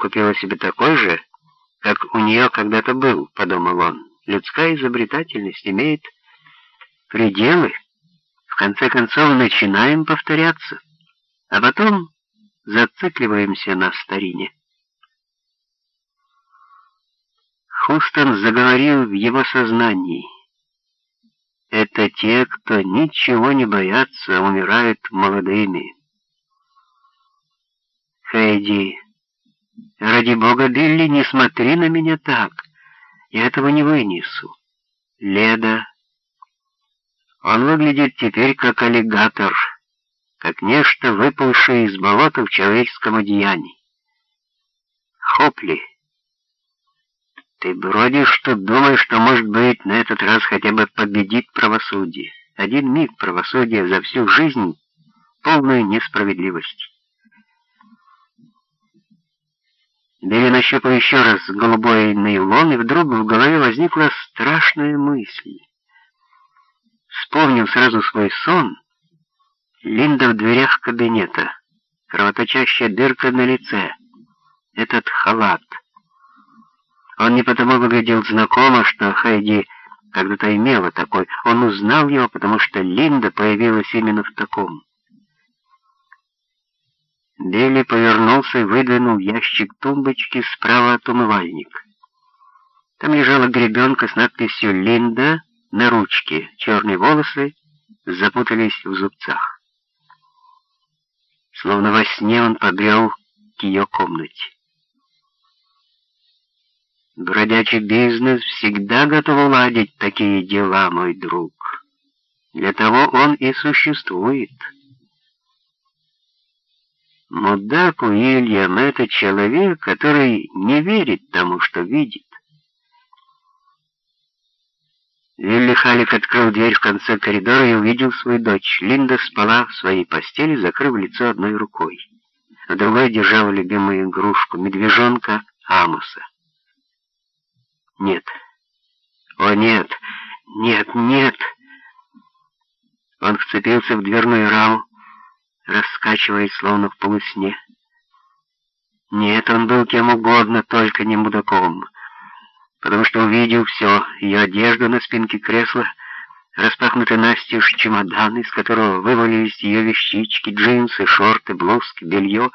купила себе такой же, как у нее когда-то был, подумал он. Людская изобретательность имеет пределы. В конце концов, начинаем повторяться, а потом зацикливаемся на старине. Хустон заговорил в его сознании. Это те, кто ничего не боятся, умирают молодыми. Хэйди, ради бога, Билли, не смотри на меня так. Я этого не вынесу. Леда. Он выглядит теперь как аллигатор, как нечто, выпавшее из болота в человеческом одеянии. Хопли. Ты бродишь, что думаешь, что, может быть, на этот раз хотя бы победит правосудие. Один миг правосудия за всю жизнь — полную несправедливость. Билли нащупал еще раз голубой нейлон, и вдруг в голове возникла страшная мысль. Вспомнив сразу свой сон, Линда в дверях кабинета, кровоточащая дырка на лице, этот халат — он не потому выглядел знакомо, что Хайди когда-то имела такой. Он узнал его, потому что Линда появилась именно в таком. Билли повернулся и выдвинул ящик тумбочки справа от умывальника. Там лежала гребенка с надписью «Линда» на ручке. Черные волосы запутались в зубцах. Словно во сне он побрел к ее комнате. Бродячий бизнес всегда готов уладить такие дела, мой друг. Для того он и существует. Мудак Уильям — это человек, который не верит тому, что видит. Вилли Халик открыл дверь в конце коридора и увидел свою дочь. Линда спала в своей постели, закрыв лицо одной рукой. В другой держала любимую игрушку — медвежонка Амуса. Нет. О, нет. Нет, нет. Он вцепился в дверную раму, раскачиваясь, словно в полусне. Нет, он был кем угодно, только не мудаком, потому что увидел все, ее одежду на спинке кресла, распахнутый настежь чемодан, из которого вывалились ее вещички, джинсы, шорты, блузки, белье,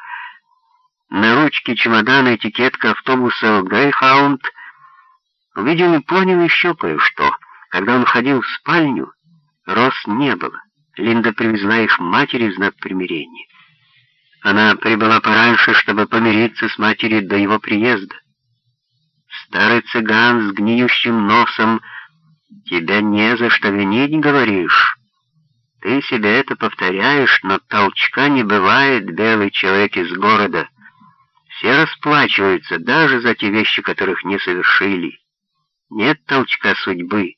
на ручке чемодана этикетка автобуса «Грейхаунд», Увидел и понял еще кое-что. Когда он входил в спальню, роз не было. Линда привезла их матери в знак примирения. Она прибыла пораньше, чтобы помириться с матерью до его приезда. Старый цыган с гниющим носом, тебя не за что винить, говоришь. Ты себе это повторяешь, но толчка не бывает, белый человек из города. Все расплачиваются даже за те вещи, которых не совершили. Нет толчка судьбы.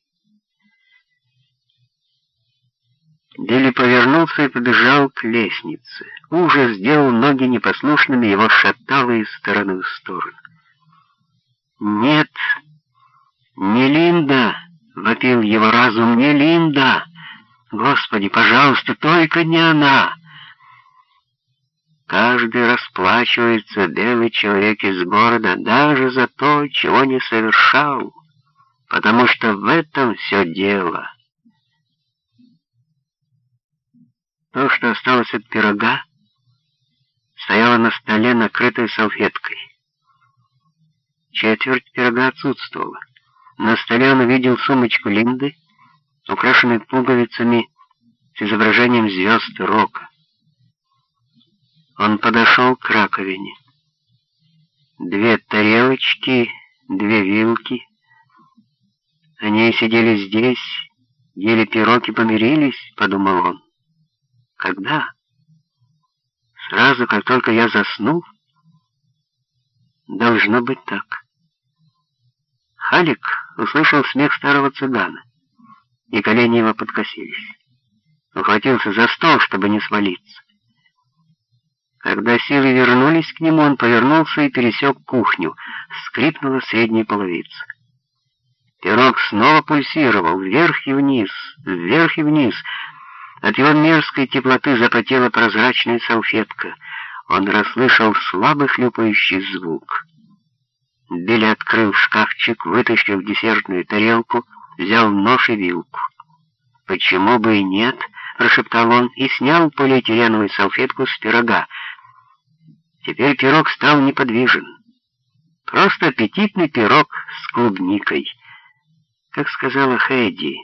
Повернулся и побежал к лестнице. Ужас сделал ноги непослушными, его шатало из стороны в сторону. «Нет, не Линда!» — вопил его разум. «Не Линда! Господи, пожалуйста, только не она!» Каждый расплачивается, белый человек из города, даже за то, чего не совершал потому что в этом все дело. То, что осталось от пирога, стояло на столе, накрытой салфеткой. Четверть пирога отсутствовала. На столе он увидел сумочку Линды, украшенную пуговицами с изображением звезд рока. Он подошел к раковине. Две тарелочки, две вилки — они сидели здесь, ели пирог и помирились, подумал он. Когда? Сразу, как только я заснул? Должно быть так. Халик услышал смех старого цыгана, и колени его подкосились. Ухватился за стол, чтобы не свалиться. Когда силы вернулись к нему, он повернулся и пересек кухню. Скрипнула средняя половица. Пирог снова пульсировал, вверх и вниз, вверх и вниз. От его мерзкой теплоты запотела прозрачная салфетка. он расслышал слабый хлюпающий звук. Билли открыл шкафчик, вытащил десертную тарелку, взял нож и вилку. «Почему бы и нет?» — прошептал он и снял полиэтиленовую салфетку с пирога. Теперь пирог стал неподвижен. Просто аппетитный пирог с клубникой. Как сказала Хэйди,